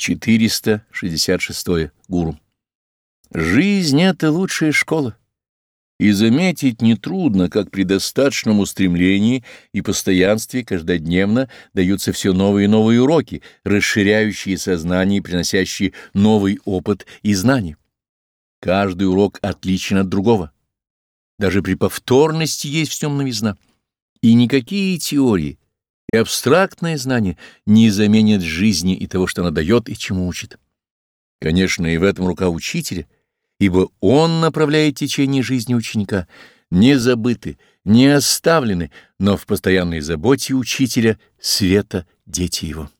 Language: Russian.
466. Гуру. Жизнь — это лучшая школа. И заметить нетрудно, как при достаточном устремлении и постоянстве каждодневно даются все новые и новые уроки, расширяющие сознание и приносящие новый опыт и знания. Каждый урок отличен от другого. Даже при повторности есть в нем новизна. И никакие теории и абстрактное знание не заменят жизни и того, что она дает и чему учит. Конечно, и в этом рука учителя — ибо он направляет течение жизни ученика, не забыты, не оставлены, но в постоянной заботе учителя света дети его.